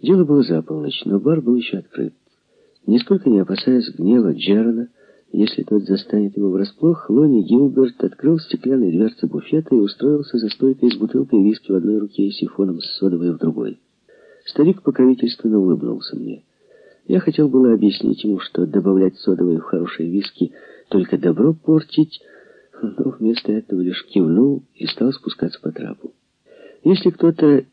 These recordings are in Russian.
Дело было за полночь, но бар был еще открыт. Нисколько не опасаясь гнева Джерона, если тот застанет его врасплох, Лони Гилберт открыл стеклянные дверцы буфета и устроился за стойкой с бутылкой виски в одной руке и сифоном с содовой в другой. Старик покровительственно улыбнулся мне. Я хотел было объяснить ему, что добавлять содовой в хорошие виски только добро портить, но вместо этого лишь кивнул и стал спускаться по трапу. Если кто-то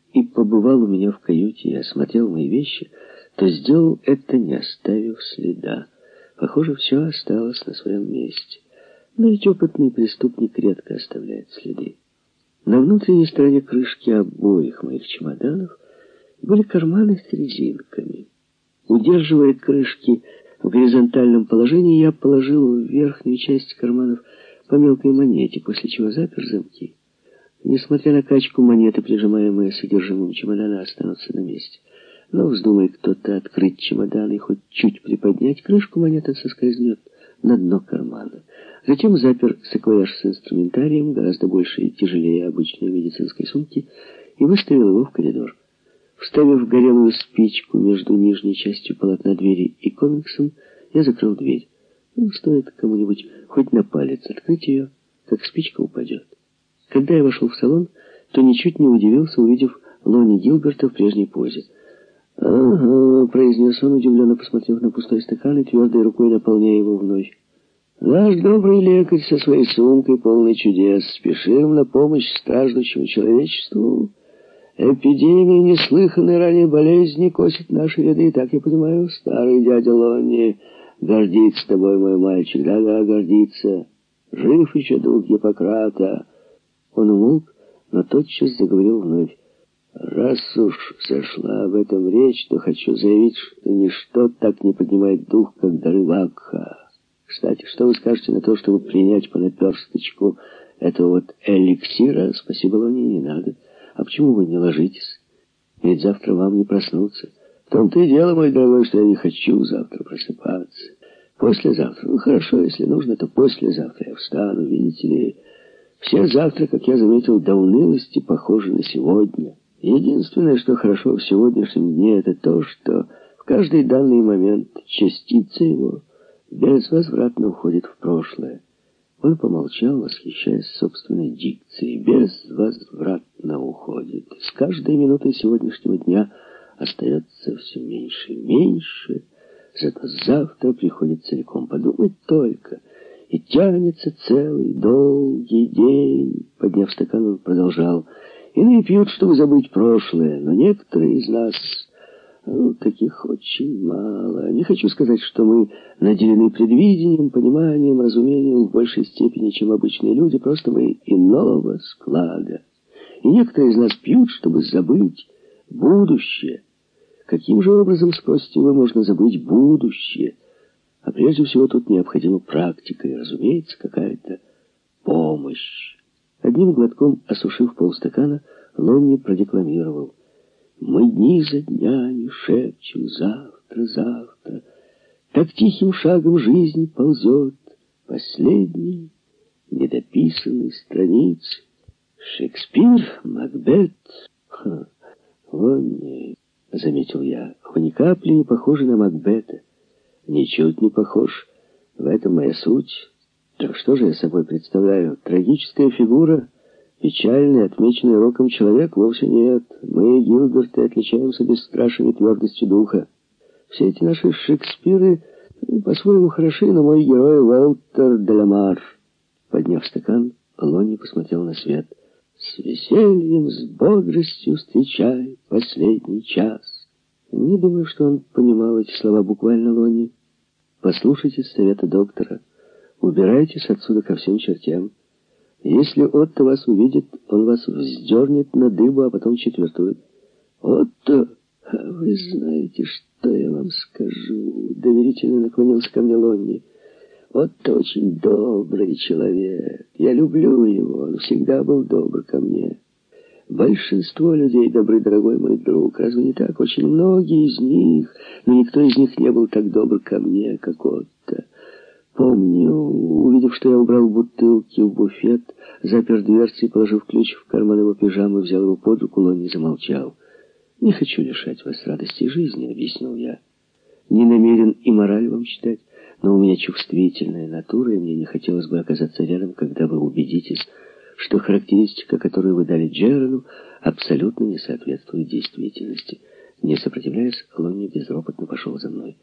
побывал у меня в каюте и осмотрел мои вещи, то сделал это, не оставив следа. Похоже, все осталось на своем месте. Но ведь опытный преступник редко оставляет следы. На внутренней стороне крышки обоих моих чемоданов были карманы с резинками. Удерживая крышки в горизонтальном положении, я положил в верхнюю часть карманов по мелкой монете, после чего запер замки. Несмотря на качку, монеты, прижимаемые содержимым чемодана, останутся на месте. Но вздумай кто-то открыть чемодан и хоть чуть приподнять крышку, монета соскользнет на дно кармана. Затем запер саквояж с инструментарием, гораздо больше и тяжелее обычной медицинской сумки, и выставил его в коридор. Вставив горелую спичку между нижней частью полотна двери и комиксом, я закрыл дверь. Ну, стоит кому-нибудь хоть на палец открыть ее, как спичка упадет. Когда я вошел в салон, то ничуть не удивился, увидев Лони Гилберта в прежней позе. «Ага», — произнес он, удивленно посмотрев на пустой стакан и твердой рукой наполняя его вновь. «Наш добрый лекарь со своей сумкой, полной чудес, спешим на помощь страждущему человечеству. Эпидемия неслыханной ранее болезни косит наши ряды, так я понимаю, старый дядя Лонни гордится тобой, мой мальчик, да-да, гордится. Жив еще дух Гиппократа». Он умолк, но тотчас заговорил вновь. Раз уж зашла об этом речь, то хочу заявить, что ничто так не поднимает дух, как дары Вакха. Кстати, что вы скажете на то, чтобы принять по наперсточку этого вот эликсира? Спасибо, Лони, не надо. А почему вы не ложитесь? Ведь завтра вам не проснуться. В том-то и дело, мой дорогой, что я не хочу завтра просыпаться. Послезавтра. Ну, хорошо, если нужно, то послезавтра я встану, видите ли. Все завтра, как я заметил, до унылости похожи на сегодня. Единственное, что хорошо в сегодняшнем дне, это то, что в каждый данный момент частица его безвозвратно уходит в прошлое. Он помолчал, восхищаясь собственной дикцией. Безвозвратно уходит. С каждой минутой сегодняшнего дня остается все меньше и меньше. Зато завтра приходит целиком. Подумать только. И тянется целый долгий день. Подняв стакан, он продолжал. Иные пьют, чтобы забыть прошлое, но некоторые из нас... Ну, таких очень мало. Не хочу сказать, что мы наделены предвидением, пониманием, разумением в большей степени, чем обычные люди, просто мы иного склада. И некоторые из нас пьют, чтобы забыть будущее. Каким же образом, спросите вы, можно забыть будущее? Прежде всего тут необходима практика и, разумеется, какая-то помощь. Одним глотком осушив полстакана, Лонни продекламировал. Мы дни за днями шепчем завтра, завтра. Так тихим шагом жизнь ползет последней недописанной страницы. Шекспир, Макбет. Ха, Лонни, заметил я, вы ни капли не похожи на Макбета. Ничуть не похож. В этом моя суть. Так что же я собой представляю? Трагическая фигура — Печальный, отмеченный роком человек вовсе нет. Мы, Гилберты, отличаемся бесстрашием и твердостью духа. Все эти наши Шекспиры ну, по-своему хороши, но мой герой Уэлтер Деламар. Подняв стакан, Лони посмотрел на свет. С весельем, с бодростью встречай последний час. Не думаю, что он понимал эти слова буквально, Лони. Послушайте совета доктора. Убирайтесь отсюда ко всем чертям. Если Отто вас увидит, он вас вздернет на дыбу, а потом четвертует. Отто, а вы знаете, что я вам скажу? Доверительно наклонился ко мне Лонни. Отто очень добрый человек. Я люблю его, он всегда был добр ко мне. Большинство людей добры, дорогой мой друг. Разве не так? Очень многие из них, но никто из них не был так добр ко мне, как Отто. Помню, увидев, что я убрал бутылки в буфет, запер дверцы и, положив ключ в карман его пижамы, взял его под руку, Лонни замолчал. «Не хочу лишать вас радости жизни», — объяснил я. «Не намерен и мораль вам читать, но у меня чувствительная натура, и мне не хотелось бы оказаться рядом, когда вы убедитесь, что характеристика, которую вы дали Джерану, абсолютно не соответствует действительности». Не сопротивляясь, Лонни безропотно пошел за мной.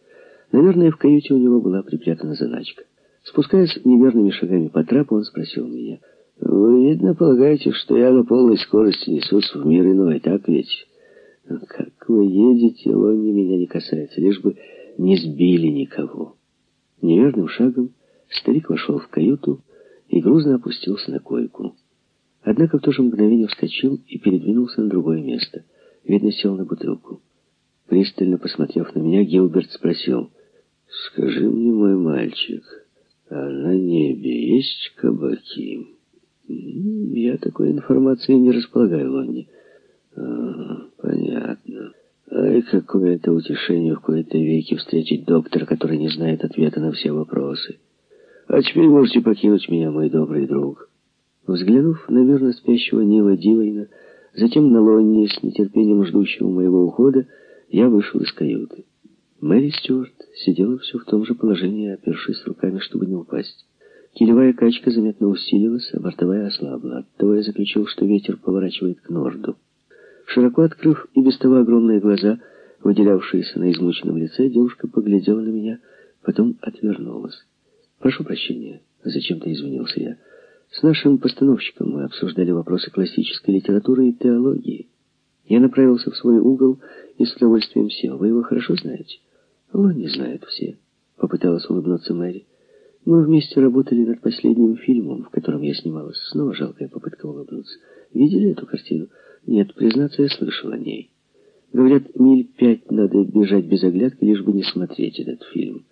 Наверное, в каюте у него была припрятана заначка. Спускаясь неверными шагами по трапу, он спросил меня. «Вы, видно, полагаете, что я на полной скорости несусь в мир иной, так ведь?» «Как вы едете, Лонни меня не касается, лишь бы не сбили никого». Неверным шагом старик вошел в каюту и грузно опустился на койку. Однако в то же мгновение вскочил и передвинулся на другое место. Видно, сел на бутылку. Пристально посмотрев на меня, Гилберт спросил, «Скажи мне, мой мальчик, а на небе есть кабаки?» «Я такой информации не располагаю, Лонни». А, «Понятно. Ай, какое это утешение в кои-то веки встретить доктора, который не знает ответа на все вопросы. А теперь можете покинуть меня, мой добрый друг». Взглянув на мирно спящего Нила Дивайна, затем на Лонни с нетерпением ждущего моего ухода, я вышел из каюты. Мэри Стюарт сидела все в том же положении, опершись руками, чтобы не упасть. Килевая качка заметно усилилась, а бортовая ослабла. Оттого я заключил, что ветер поворачивает к норду. Широко открыв и без того огромные глаза, выделявшиеся на измученном лице, девушка поглядела на меня, потом отвернулась. «Прошу прощения», — зачем-то извинился я. «С нашим постановщиком мы обсуждали вопросы классической литературы и теологии». Я направился в свой угол и с удовольствием сел. Вы его хорошо знаете? Он не знает все. Попыталась улыбнуться Мэри. Мы вместе работали над последним фильмом, в котором я снималась. Снова жалкая попытка улыбнуться. Видели эту картину? Нет, признаться, я слышал о ней. Говорят, миль пять надо бежать без оглядки, лишь бы не смотреть этот фильм.